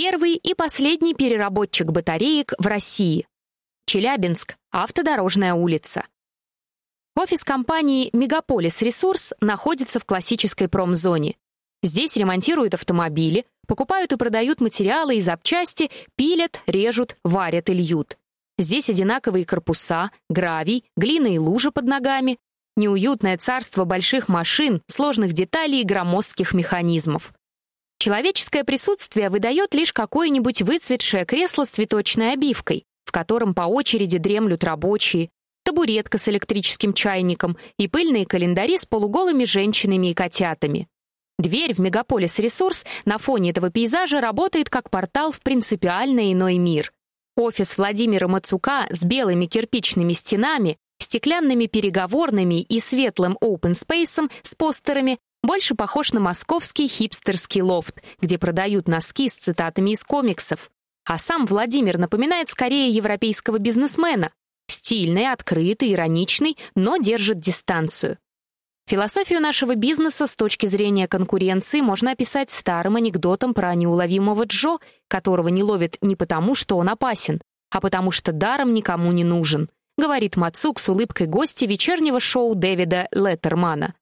Первый и последний переработчик батареек в России. Челябинск, автодорожная улица. Офис компании «Мегаполис Ресурс» находится в классической промзоне. Здесь ремонтируют автомобили, покупают и продают материалы и запчасти, пилят, режут, варят и льют. Здесь одинаковые корпуса, гравий, глина и лужа под ногами, неуютное царство больших машин, сложных деталей и громоздких механизмов. Человеческое присутствие выдает лишь какое-нибудь выцветшее кресло с цветочной обивкой, в котором по очереди дремлют рабочие, табуретка с электрическим чайником и пыльные календари с полуголыми женщинами и котятами. Дверь в Мегаполис Ресурс на фоне этого пейзажа работает как портал в принципиально иной мир. Офис Владимира Мацука с белыми кирпичными стенами, стеклянными переговорными и светлым open space с постерами больше похож на московский хипстерский лофт, где продают носки с цитатами из комиксов. А сам Владимир напоминает скорее европейского бизнесмена. Стильный, открытый, ироничный, но держит дистанцию. Философию нашего бизнеса с точки зрения конкуренции можно описать старым анекдотом про неуловимого Джо, которого не ловят не потому, что он опасен, а потому что даром никому не нужен, говорит Мацук с улыбкой гостя вечернего шоу Дэвида Леттермана.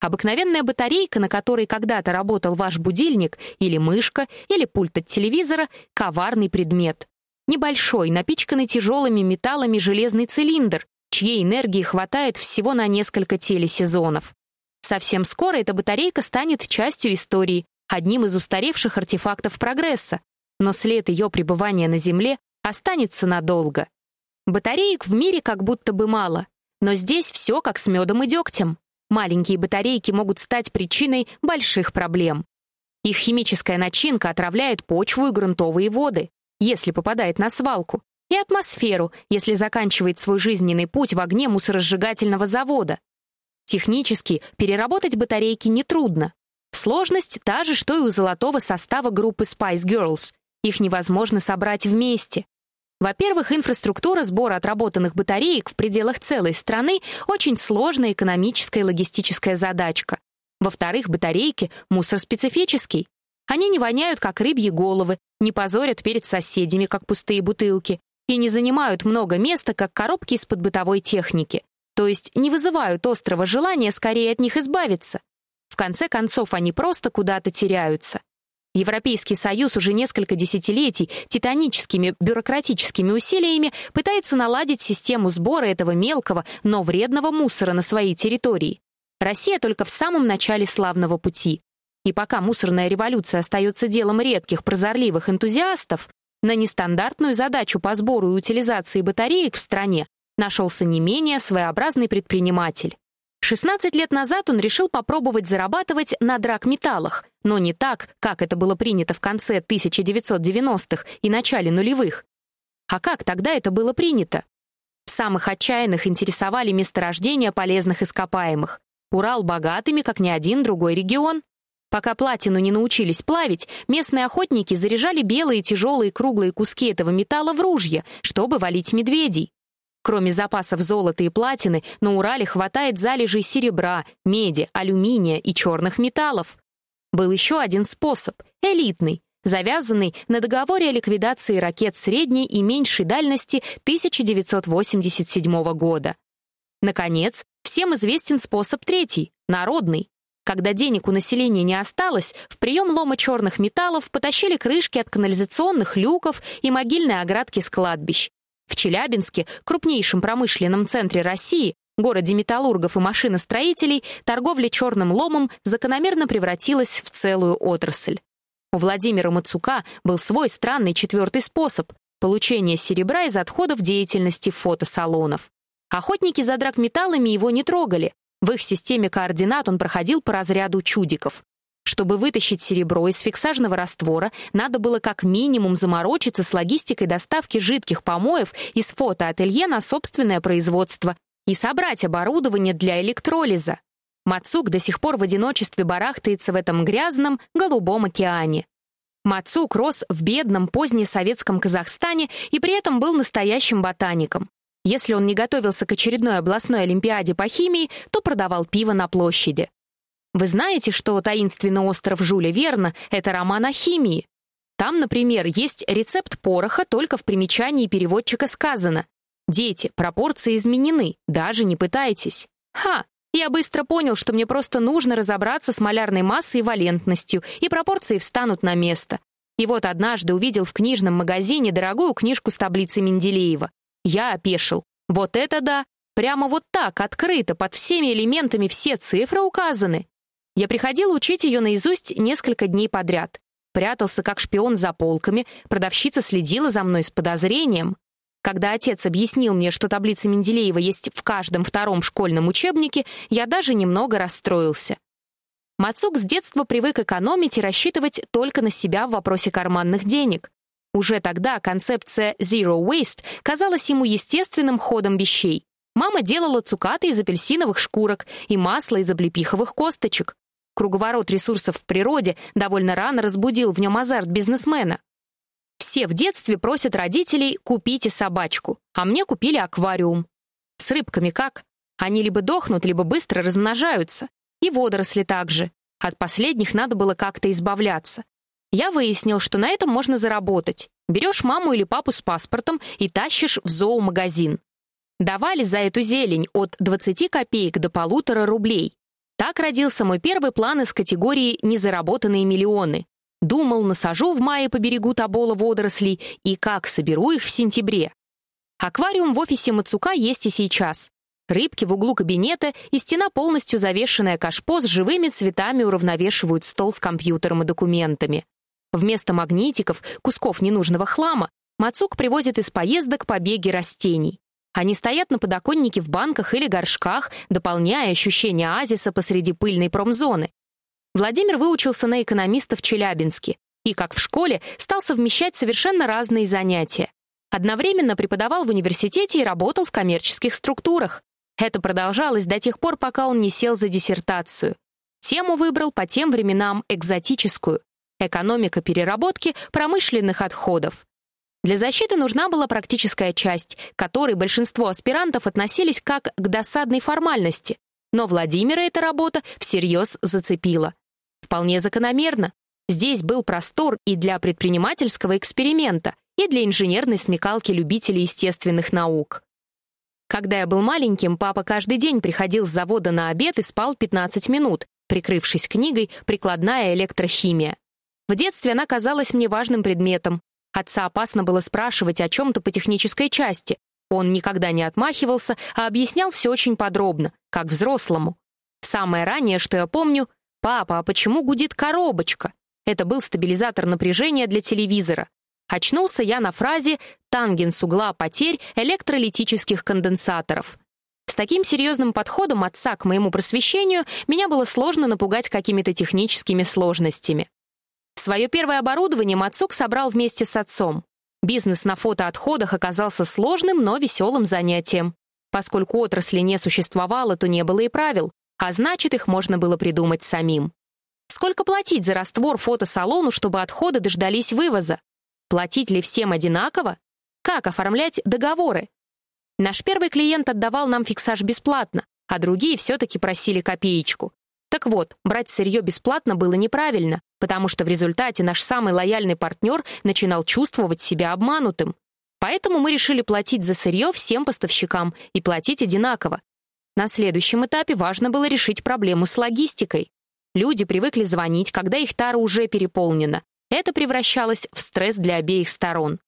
Обыкновенная батарейка, на которой когда-то работал ваш будильник, или мышка, или пульт от телевизора — коварный предмет. Небольшой, напичканный тяжелыми металлами железный цилиндр, чьей энергии хватает всего на несколько телесезонов. Совсем скоро эта батарейка станет частью истории, одним из устаревших артефактов прогресса, но след ее пребывания на Земле останется надолго. Батареек в мире как будто бы мало, но здесь все как с медом и дегтем. Маленькие батарейки могут стать причиной больших проблем. Их химическая начинка отравляет почву и грунтовые воды, если попадает на свалку, и атмосферу, если заканчивает свой жизненный путь в огне мусоросжигательного завода. Технически переработать батарейки нетрудно. Сложность та же, что и у золотого состава группы Spice Girls. Их невозможно собрать вместе. Во-первых, инфраструктура сбора отработанных батареек в пределах целой страны очень сложная экономическая и логистическая задачка. Во-вторых, батарейки — мусор специфический. Они не воняют, как рыбьи головы, не позорят перед соседями, как пустые бутылки, и не занимают много места, как коробки из-под бытовой техники. То есть не вызывают острого желания скорее от них избавиться. В конце концов, они просто куда-то теряются. Европейский Союз уже несколько десятилетий титаническими бюрократическими усилиями пытается наладить систему сбора этого мелкого, но вредного мусора на своей территории. Россия только в самом начале славного пути. И пока мусорная революция остается делом редких прозорливых энтузиастов, на нестандартную задачу по сбору и утилизации батареек в стране нашелся не менее своеобразный предприниматель. 16 лет назад он решил попробовать зарабатывать на драгметаллах, но не так, как это было принято в конце 1990-х и начале нулевых. А как тогда это было принято? Самых отчаянных интересовали месторождения полезных ископаемых. Урал богатыми, как ни один другой регион. Пока платину не научились плавить, местные охотники заряжали белые тяжелые круглые куски этого металла в ружья, чтобы валить медведей. Кроме запасов золота и платины, на Урале хватает залежей серебра, меди, алюминия и черных металлов. Был еще один способ — элитный, завязанный на договоре о ликвидации ракет средней и меньшей дальности 1987 года. Наконец, всем известен способ третий — народный. Когда денег у населения не осталось, в прием лома черных металлов потащили крышки от канализационных люков и могильные оградки с кладбищ. В Челябинске, крупнейшем промышленном центре России, городе металлургов и машиностроителей, торговля черным ломом закономерно превратилась в целую отрасль. У Владимира Мацука был свой странный четвертый способ — получение серебра из отходов деятельности фотосалонов. Охотники за драгметаллами его не трогали. В их системе координат он проходил по разряду чудиков. Чтобы вытащить серебро из фиксажного раствора, надо было как минимум заморочиться с логистикой доставки жидких помоев из фотоателье на собственное производство и собрать оборудование для электролиза. Мацук до сих пор в одиночестве барахтается в этом грязном голубом океане. Мацук рос в бедном позднесоветском Казахстане и при этом был настоящим ботаником. Если он не готовился к очередной областной олимпиаде по химии, то продавал пиво на площади. Вы знаете, что таинственный остров Жюля Верна — это роман о химии? Там, например, есть рецепт пороха, только в примечании переводчика сказано «Дети, пропорции изменены, даже не пытайтесь». Ха! Я быстро понял, что мне просто нужно разобраться с малярной массой и валентностью, и пропорции встанут на место. И вот однажды увидел в книжном магазине дорогую книжку с таблицей Менделеева. Я опешил. Вот это да! Прямо вот так, открыто, под всеми элементами все цифры указаны. Я приходил учить ее наизусть несколько дней подряд. Прятался как шпион за полками, продавщица следила за мной с подозрением. Когда отец объяснил мне, что таблица Менделеева есть в каждом втором школьном учебнике, я даже немного расстроился. Мацук с детства привык экономить и рассчитывать только на себя в вопросе карманных денег. Уже тогда концепция «zero waste» казалась ему естественным ходом вещей. Мама делала цукаты из апельсиновых шкурок и масло из облепиховых косточек. Круговорот ресурсов в природе довольно рано разбудил в нем азарт бизнесмена. Все в детстве просят родителей «купите собачку», а мне купили аквариум. С рыбками как? Они либо дохнут, либо быстро размножаются. И водоросли также. От последних надо было как-то избавляться. Я выяснил, что на этом можно заработать. Берешь маму или папу с паспортом и тащишь в зоомагазин. Давали за эту зелень от 20 копеек до полутора рублей. Так родился мой первый план из категории «незаработанные миллионы». Думал, насажу в мае по берегу Тобола водорослей и как соберу их в сентябре. Аквариум в офисе Мацука есть и сейчас. Рыбки в углу кабинета и стена, полностью завешенная кашпо с живыми цветами уравновешивают стол с компьютером и документами. Вместо магнитиков, кусков ненужного хлама, Мацук привозит из поездок побеги растений. Они стоят на подоконнике в банках или горшках, дополняя ощущение оазиса посреди пыльной промзоны. Владимир выучился на экономиста в Челябинске и, как в школе, стал совмещать совершенно разные занятия. Одновременно преподавал в университете и работал в коммерческих структурах. Это продолжалось до тех пор, пока он не сел за диссертацию. Тему выбрал по тем временам экзотическую — экономика переработки промышленных отходов. Для защиты нужна была практическая часть, которой большинство аспирантов относились как к досадной формальности, но Владимира эта работа всерьез зацепила. Вполне закономерно. Здесь был простор и для предпринимательского эксперимента, и для инженерной смекалки любителей естественных наук. Когда я был маленьким, папа каждый день приходил с завода на обед и спал 15 минут, прикрывшись книгой «Прикладная электрохимия». В детстве она казалась мне важным предметом, Отца опасно было спрашивать о чем-то по технической части. Он никогда не отмахивался, а объяснял все очень подробно, как взрослому. Самое раннее, что я помню, «Папа, а почему гудит коробочка?» Это был стабилизатор напряжения для телевизора. Очнулся я на фразе «тангенс угла потерь электролитических конденсаторов». С таким серьезным подходом отца к моему просвещению меня было сложно напугать какими-то техническими сложностями. Свое первое оборудование Мацук собрал вместе с отцом. Бизнес на фотоотходах оказался сложным, но веселым занятием. Поскольку отрасли не существовало, то не было и правил, а значит, их можно было придумать самим. Сколько платить за раствор фотосалону, чтобы отходы дождались вывоза? Платить ли всем одинаково? Как оформлять договоры? Наш первый клиент отдавал нам фиксаж бесплатно, а другие все-таки просили копеечку. Так вот, брать сырье бесплатно было неправильно, потому что в результате наш самый лояльный партнер начинал чувствовать себя обманутым. Поэтому мы решили платить за сырье всем поставщикам и платить одинаково. На следующем этапе важно было решить проблему с логистикой. Люди привыкли звонить, когда их тара уже переполнена. Это превращалось в стресс для обеих сторон.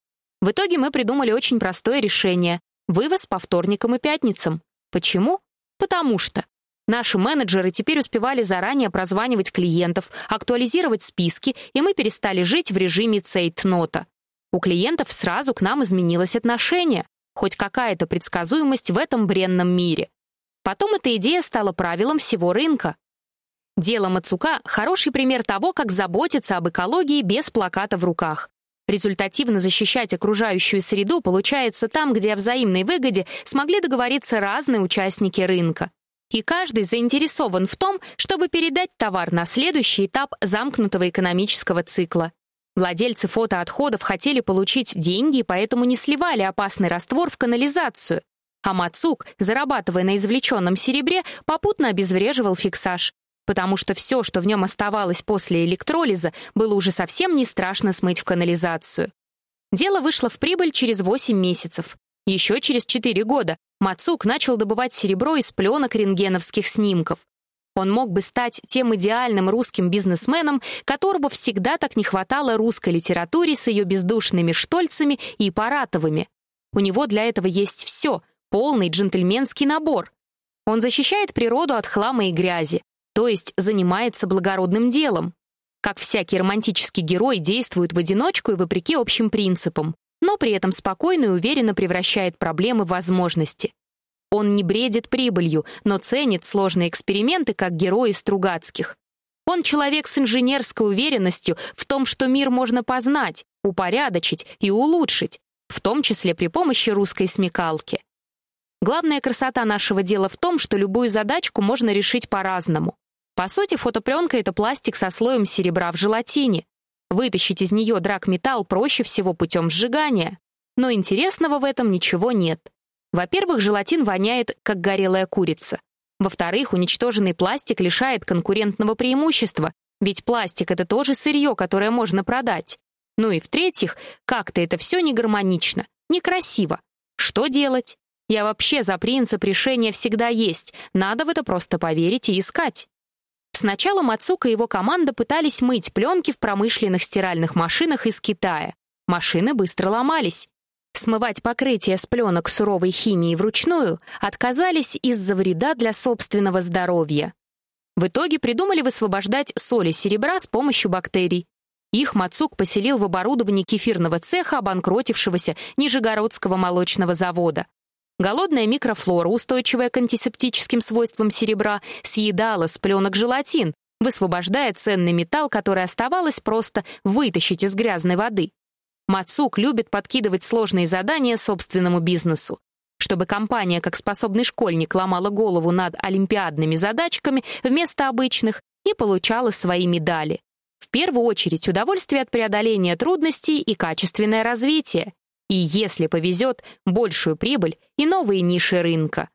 В итоге мы придумали очень простое решение — вывоз по вторникам и пятницам. Почему? Потому что Наши менеджеры теперь успевали заранее прозванивать клиентов, актуализировать списки, и мы перестали жить в режиме цейтнота. У клиентов сразу к нам изменилось отношение, хоть какая-то предсказуемость в этом бренном мире. Потом эта идея стала правилом всего рынка. Дело Мацука — хороший пример того, как заботиться об экологии без плаката в руках. Результативно защищать окружающую среду получается там, где о взаимной выгоде смогли договориться разные участники рынка и каждый заинтересован в том, чтобы передать товар на следующий этап замкнутого экономического цикла. Владельцы фотоотходов хотели получить деньги, поэтому не сливали опасный раствор в канализацию. А Мацук, зарабатывая на извлеченном серебре, попутно обезвреживал фиксаж. потому что все, что в нем оставалось после электролиза, было уже совсем не страшно смыть в канализацию. Дело вышло в прибыль через 8 месяцев. Еще через 4 года Мацук начал добывать серебро из пленок рентгеновских снимков. Он мог бы стать тем идеальным русским бизнесменом, которого всегда так не хватало русской литературе с ее бездушными Штольцами и Паратовыми. У него для этого есть все, полный джентльменский набор. Он защищает природу от хлама и грязи, то есть занимается благородным делом. Как всякий романтический герой действует в одиночку и вопреки общим принципам, но при этом спокойно и уверенно превращает проблемы в возможности. Он не бредит прибылью, но ценит сложные эксперименты, как герои Стругацких. Он человек с инженерской уверенностью в том, что мир можно познать, упорядочить и улучшить, в том числе при помощи русской смекалки. Главная красота нашего дела в том, что любую задачку можно решить по-разному. По сути, фотопленка — это пластик со слоем серебра в желатине. Вытащить из нее драгметалл проще всего путем сжигания. Но интересного в этом ничего нет. Во-первых, желатин воняет, как горелая курица. Во-вторых, уничтоженный пластик лишает конкурентного преимущества, ведь пластик — это тоже сырье, которое можно продать. Ну и в-третьих, как-то это все не гармонично, некрасиво. Что делать? Я вообще за принцип решения всегда есть, надо в это просто поверить и искать. Сначала Мацука и его команда пытались мыть пленки в промышленных стиральных машинах из Китая. Машины быстро ломались. Смывать покрытие с пленок суровой химией вручную отказались из-за вреда для собственного здоровья. В итоге придумали высвобождать соли серебра с помощью бактерий. Их Мацук поселил в оборудовании кефирного цеха обанкротившегося Нижегородского молочного завода. Голодная микрофлора, устойчивая к антисептическим свойствам серебра, съедала с пленок желатин, высвобождая ценный металл, который оставалось просто вытащить из грязной воды. Мацук любит подкидывать сложные задания собственному бизнесу. Чтобы компания, как способный школьник, ломала голову над олимпиадными задачками вместо обычных и получала свои медали. В первую очередь удовольствие от преодоления трудностей и качественное развитие. И, если повезет, большую прибыль и новые ниши рынка.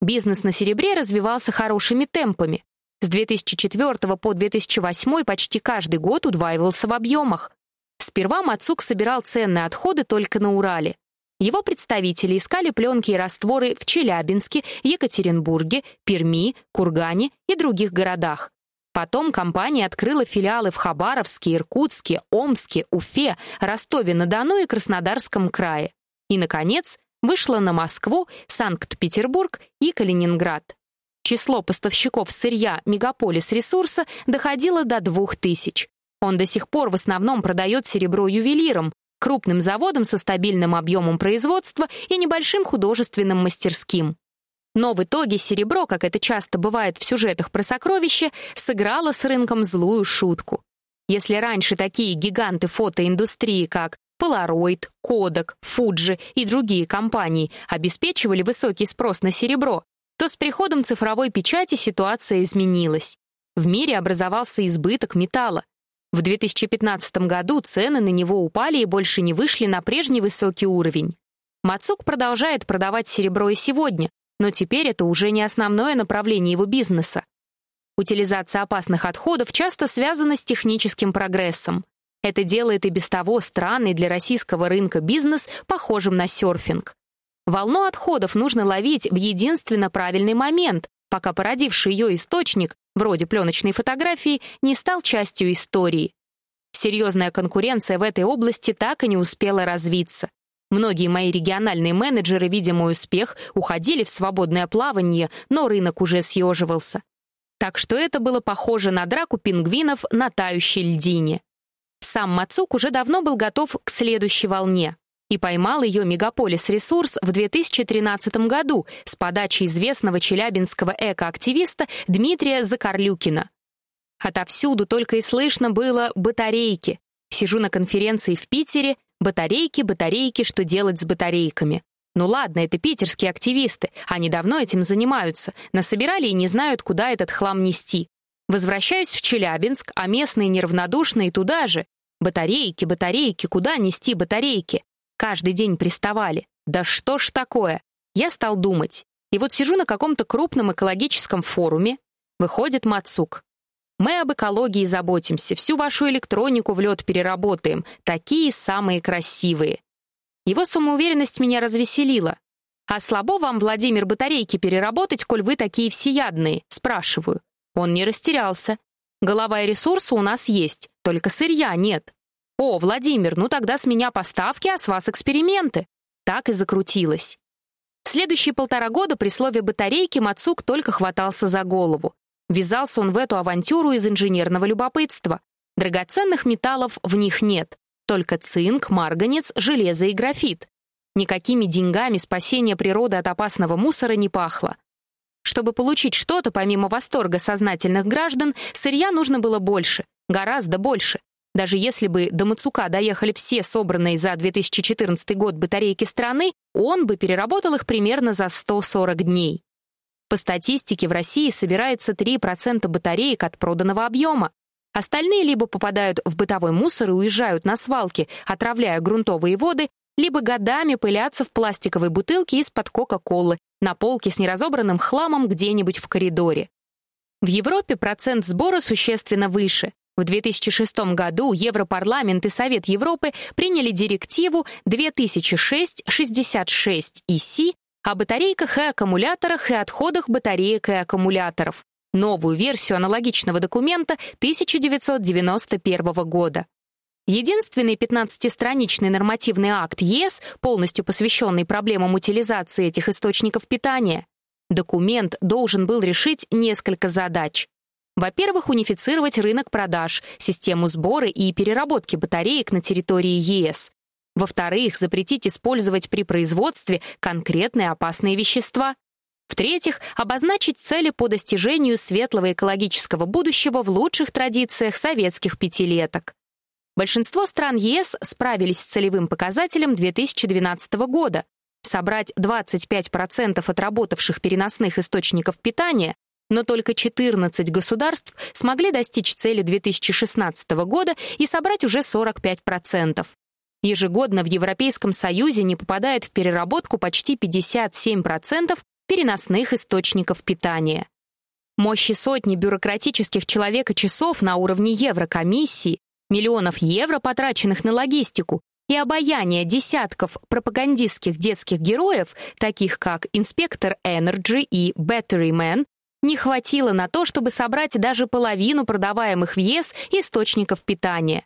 Бизнес на серебре развивался хорошими темпами. С 2004 по 2008 почти каждый год удваивался в объемах. Сперва Мацук собирал ценные отходы только на Урале. Его представители искали пленки и растворы в Челябинске, Екатеринбурге, Перми, Кургане и других городах. Потом компания открыла филиалы в Хабаровске, Иркутске, Омске, Уфе, Ростове-на-Дону и Краснодарском крае. И, наконец, вышла на Москву, Санкт-Петербург и Калининград. Число поставщиков сырья «Мегаполис Ресурса» доходило до двух тысяч. Он до сих пор в основном продает серебро ювелирам, крупным заводам со стабильным объемом производства и небольшим художественным мастерским. Но в итоге серебро, как это часто бывает в сюжетах про сокровища, сыграло с рынком злую шутку. Если раньше такие гиганты фотоиндустрии, как Polaroid, Kodak, Fuji и другие компании обеспечивали высокий спрос на серебро, то с приходом цифровой печати ситуация изменилась. В мире образовался избыток металла, в 2015 году цены на него упали и больше не вышли на прежний высокий уровень. Мацук продолжает продавать серебро и сегодня, но теперь это уже не основное направление его бизнеса. Утилизация опасных отходов часто связана с техническим прогрессом. Это делает и без того странный для российского рынка бизнес похожим на серфинг. Волну отходов нужно ловить в единственно правильный момент, пока породивший ее источник вроде пленочной фотографии, не стал частью истории. Серьезная конкуренция в этой области так и не успела развиться. Многие мои региональные менеджеры, видя мой успех, уходили в свободное плавание, но рынок уже съеживался. Так что это было похоже на драку пингвинов на тающей льдине. Сам Мацук уже давно был готов к следующей волне и поймал ее «Мегаполис Ресурс» в 2013 году с подачи известного челябинского экоактивиста Дмитрия Закарлюкина. Отовсюду только и слышно было «батарейки». Сижу на конференции в Питере, батарейки, батарейки, что делать с батарейками. Ну ладно, это питерские активисты, они давно этим занимаются, насобирали и не знают, куда этот хлам нести. Возвращаюсь в Челябинск, а местные неравнодушные туда же. Батарейки, батарейки, куда нести батарейки? Каждый день приставали. Да что ж такое? Я стал думать. И вот сижу на каком-то крупном экологическом форуме. Выходит Мацук. Мы об экологии заботимся, всю вашу электронику в лед переработаем, такие самые красивые. Его самоуверенность меня развеселила. А слабо вам, Владимир, батарейки переработать, коль вы такие всеядные? Спрашиваю. Он не растерялся. Голова и ресурсы у нас есть, только сырья нет. О, Владимир, ну тогда с меня поставки, а с вас эксперименты. Так и закрутилось. Следующие полтора года при слове «батарейки» Мацук только хватался за голову. Ввязался он в эту авантюру из инженерного любопытства. Драгоценных металлов в них нет, только цинк, марганец, железо и графит. Никакими деньгами спасение природы от опасного мусора не пахло. Чтобы получить что-то помимо восторга сознательных граждан, сырья нужно было больше, гораздо больше. Даже если бы до Мацука доехали все собранные за 2014 год батарейки страны, он бы переработал их примерно за 140 дней. По статистике, в России собирается 3% батареек от проданного объема. Остальные либо попадают в бытовой мусор и уезжают на свалки, отравляя грунтовые воды, либо годами пылятся в пластиковой бутылке из-под Кока-Колы на полке с неразобранным хламом где-нибудь в коридоре. В Европе процент сбора существенно выше. В 2006 году Европарламент и Совет Европы приняли директиву 2006-66-ИСИ о батарейках и аккумуляторах и отходах батареек и аккумуляторов, новую версию аналогичного документа 1991 года. Единственный 15-страничный нормативный акт ЕС, полностью посвященный проблемам утилизации этих источников питания. Документ должен был решить несколько задач. Во-первых, унифицировать рынок продаж, систему сбора и переработки батареек на территории ЕС. Во-вторых, запретить использовать при производстве конкретные опасные вещества. В-третьих, обозначить цели по достижению светлого экологического будущего в лучших традициях советских пятилеток. Большинство стран ЕС справились с целевым показателем 2012 года. Собрать 25% отработавших переносных источников питания, но только 14 государств смогли достичь цели 2016 года и собрать уже 45%. Ежегодно в Европейском Союзе не попадает в переработку почти 57% переносных источников питания. Мощи сотни бюрократических человека-часов на уровне Еврокомиссии, миллионов евро, потраченных на логистику, и обаяние десятков пропагандистских детских героев, таких как инспектор Energy и Batteryman, не хватило на то, чтобы собрать даже половину продаваемых в ЕС источников питания.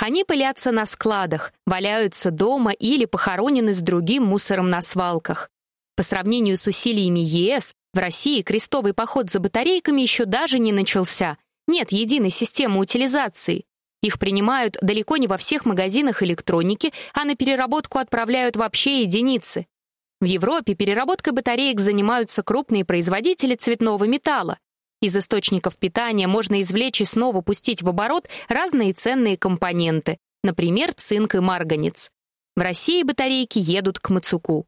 Они пылятся на складах, валяются дома или похоронены с другим мусором на свалках. По сравнению с усилиями ЕС, в России крестовый поход за батарейками еще даже не начался. Нет единой системы утилизации. Их принимают далеко не во всех магазинах электроники, а на переработку отправляют вообще единицы. В Европе переработкой батареек занимаются крупные производители цветного металла. Из источников питания можно извлечь и снова пустить в оборот разные ценные компоненты, например, цинк и марганец. В России батарейки едут к Мацуку.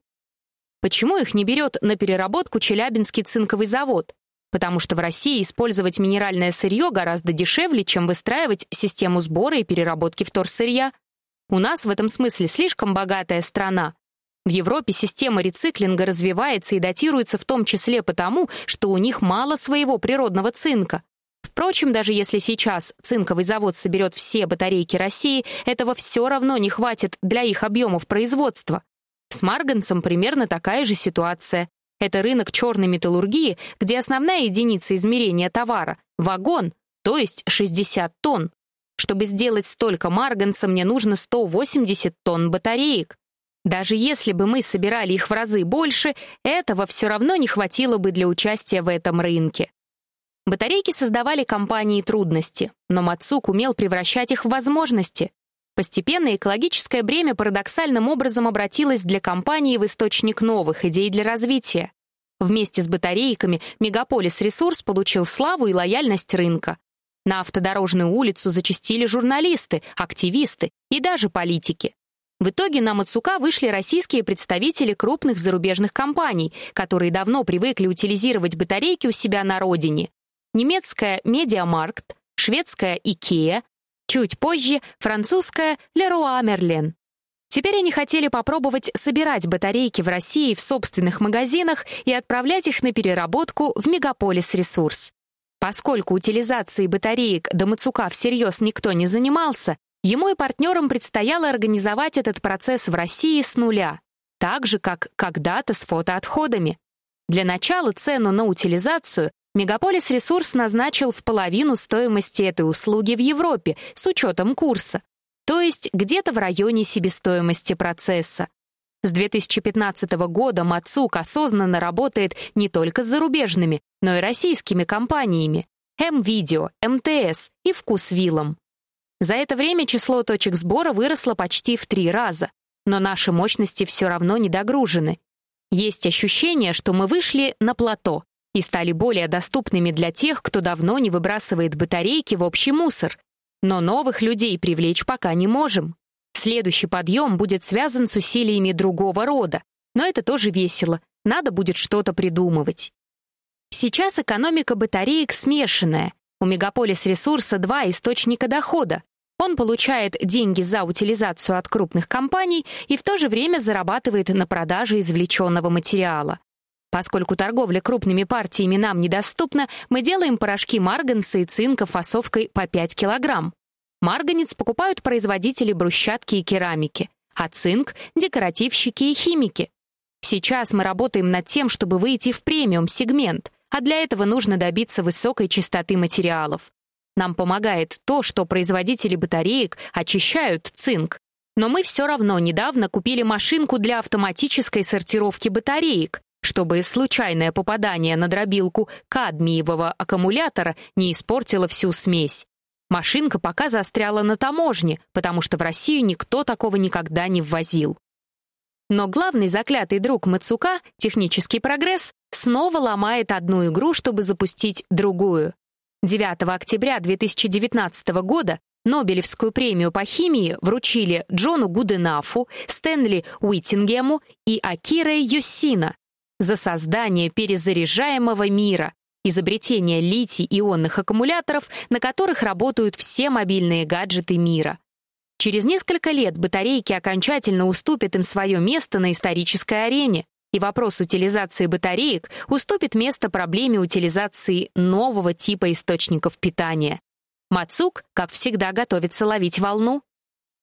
Почему их не берет на переработку Челябинский цинковый завод? Потому что в России использовать минеральное сырье гораздо дешевле, чем выстраивать систему сбора и переработки вторсырья. У нас в этом смысле слишком богатая страна, в Европе система рециклинга развивается и датируется в том числе потому, что у них мало своего природного цинка. Впрочем, даже если сейчас цинковый завод соберет все батарейки России, этого все равно не хватит для их объемов производства. С марганцем примерно такая же ситуация. Это рынок черной металлургии, где основная единица измерения товара — вагон, то есть 60 тонн. Чтобы сделать столько марганца, мне нужно 180 тонн батареек. Даже если бы мы собирали их в разы больше, этого все равно не хватило бы для участия в этом рынке. Батарейки создавали компании трудности, но Мацук умел превращать их в возможности. Постепенно экологическое бремя парадоксальным образом обратилось для компании в источник новых идей для развития. Вместе с батарейками Мегаполис Ресурс получил славу и лояльность рынка. На автодорожную улицу зачастили журналисты, активисты и даже политики. В итоге на Мацука вышли российские представители крупных зарубежных компаний, которые давно привыкли утилизировать батарейки у себя на родине. Немецкая Mediamarkt, шведская IKEA, чуть позже французская Leroy Merlin. Теперь они хотели попробовать собирать батарейки в России в собственных магазинах и отправлять их на переработку в Мегаполис Ресурс. Поскольку утилизацией батареек до Мацука всерьез никто не занимался, ему и партнерам предстояло организовать этот процесс в России с нуля, так же, как когда-то с фотоотходами. Для начала цену на утилизацию Мегаполис Ресурс назначил в половину стоимости этой услуги в Европе с учетом курса, то есть где-то в районе себестоимости процесса. С 2015 года Мацук осознанно работает не только с зарубежными, но и российскими компаниями М-Видео, МТС и Вкусвиллом. За это время число точек сбора выросло почти в три раза, но наши мощности все равно не догружены. Есть ощущение, что мы вышли на плато и стали более доступными для тех, кто давно не выбрасывает батарейки в общий мусор. Но новых людей привлечь пока не можем. Следующий подъем будет связан с усилиями другого рода, но это тоже весело, надо будет что-то придумывать. Сейчас экономика батареек смешанная. У Мегаполис Ресурса два источника дохода. Он получает деньги за утилизацию от крупных компаний и в то же время зарабатывает на продаже извлеченного материала. Поскольку торговля крупными партиями нам недоступна, мы делаем порошки марганца и цинка фасовкой по 5 килограмм. Марганец покупают производители брусчатки и керамики, а цинк — декоративщики и химики. Сейчас мы работаем над тем, чтобы выйти в премиум-сегмент, а для этого нужно добиться высокой чистоты материалов. Нам помогает то, что производители батареек очищают цинк. Но мы все равно недавно купили машинку для автоматической сортировки батареек, чтобы случайное попадание на дробилку кадмиевого аккумулятора не испортило всю смесь. Машинка пока застряла на таможне, потому что в Россию никто такого никогда не ввозил. Но главный заклятый друг Мацука, технический прогресс, снова ломает одну игру, чтобы запустить другую. 9 октября 2019 года Нобелевскую премию по химии вручили Джону Гуденафу, Стэнли Уиттингему и Акире Йосина за создание перезаряжаемого мира, изобретение литий-ионных аккумуляторов, на которых работают все мобильные гаджеты мира. Через несколько лет батарейки окончательно уступят им свое место на исторической арене, и вопрос утилизации батареек уступит место проблеме утилизации нового типа источников питания. Мацук, как всегда, готовится ловить волну.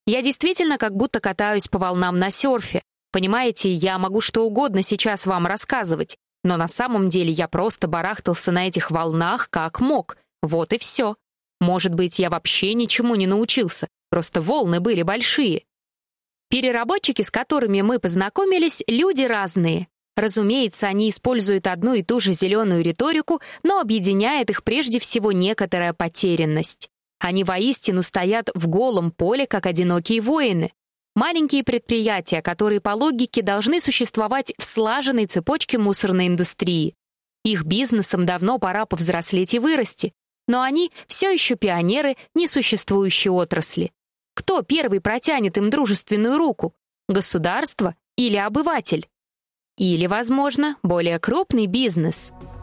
Я действительно как будто катаюсь по волнам на серфе. Понимаете, я могу что угодно сейчас вам рассказывать, но на самом деле я просто барахтался на этих волнах как мог. Вот и все. Может быть, я вообще ничему не научился, просто волны были большие. Переработчики, с которыми мы познакомились, люди разные. Разумеется, они используют одну и ту же зеленую риторику, но объединяет их прежде всего некоторая потерянность. Они воистину стоят в голом поле, как одинокие воины. Маленькие предприятия, которые по логике должны существовать в слаженной цепочке мусорной индустрии. Их бизнесам давно пора повзрослеть и вырасти, но они все еще пионеры несуществующей отрасли. Кто первый протянет им дружественную руку? Государство или обыватель? Или, возможно, более крупный бизнес –